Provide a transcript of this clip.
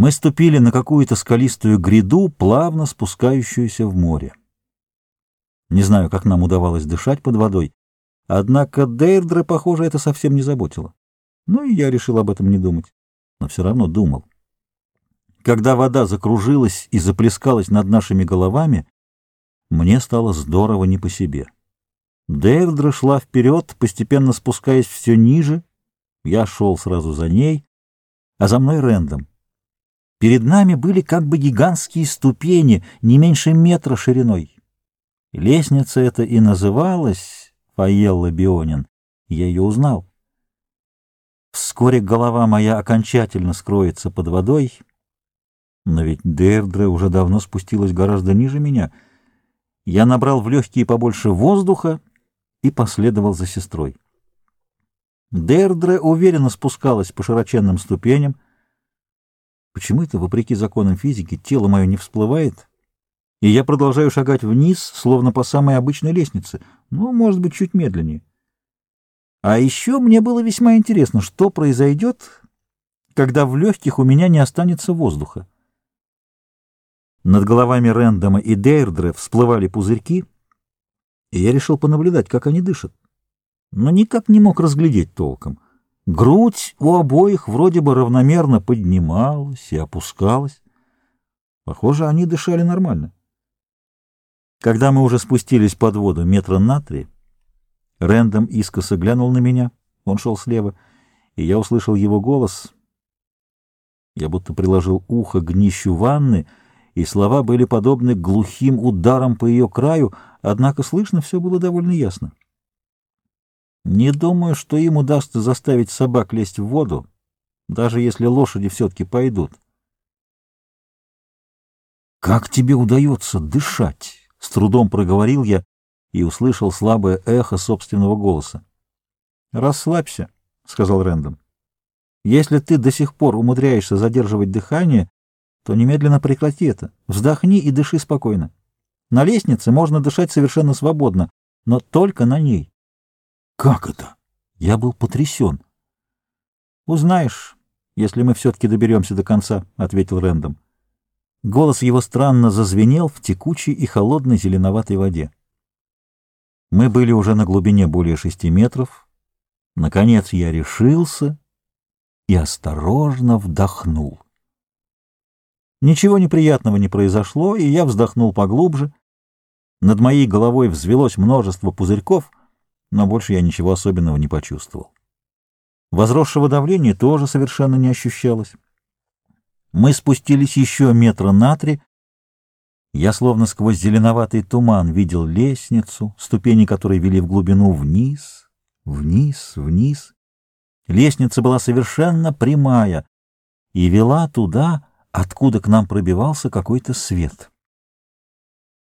Мы ступили на какую-то скалистую гряду, плавно спускающуюся в море. Не знаю, как нам удавалось дышать под водой, однако Дейрдре, похоже, это совсем не заботило. Ну и я решил об этом не думать, но все равно думал. Когда вода закружилась и заплескалась над нашими головами, мне стало здорово не по себе. Дейрдра шла вперед, постепенно спускаясь все ниже. Я шел сразу за ней, а за мной Рэндом. Перед нами были как бы гигантские ступени, не меньше метра шириной. Лестница эта и называлась Фаелла Бионин. Я ее узнал. Вскоре голова моя окончательно скроется под водой, но ведь Дейрдре уже давно спустилась гораздо ниже меня. Я набрал в легкие побольше воздуха и последовал за сестрой. Дердре уверенно спускалась по широченным ступеням. Почему это, вопреки законам физики, тело мое не всплывает, и я продолжаю шагать вниз, словно по самой обычной лестнице, ну, может быть, чуть медленнее. А еще мне было весьма интересно, что произойдет, когда в легких у меня не останется воздуха. Над головами Рэндома и Дейрдре всплывали пузырьки — и я решил понаблюдать, как они дышат. Но никак не мог разглядеть толком. Грудь у обоих вроде бы равномерно поднималась и опускалась. Похоже, они дышали нормально. Когда мы уже спустились под воду метра на три, Рэндом искоса глянул на меня, он шел слева, и я услышал его голос. Я будто приложил ухо к днищу ванны, и слова были подобны глухим ударам по ее краю — однако слышно все было довольно ясно. Не думаю, что им удастся заставить собак лезть в воду, даже если лошади все-таки пойдут. «Как тебе удается дышать?» — с трудом проговорил я и услышал слабое эхо собственного голоса. «Расслабься», — сказал Рэндом. «Если ты до сих пор умудряешься задерживать дыхание, то немедленно прекрати это. Вздохни и дыши спокойно». На лестнице можно дышать совершенно свободно, но только на ней. Как это? Я был потрясен. Узнаешь, если мы все-таки доберемся до конца, — ответил Рэндом. Голос его странно зазвенел в текучей и холодной зеленоватой воде. Мы были уже на глубине более шести метров. Наконец я решился и осторожно вдохнул. Ничего неприятного не произошло, и я вздохнул поглубже, над моей головой взвелось множество пузырьков, но больше я ничего особенного не почувствовал. Возросшего давления тоже совершенно не ощущалось. Мы спустились еще метра на три. Я словно сквозь зеленоватый туман видел лестницу, ступени которой вели в глубину вниз, вниз, вниз. Лестница была совершенно прямая и вела туда, откуда к нам пробивался какой-то свет.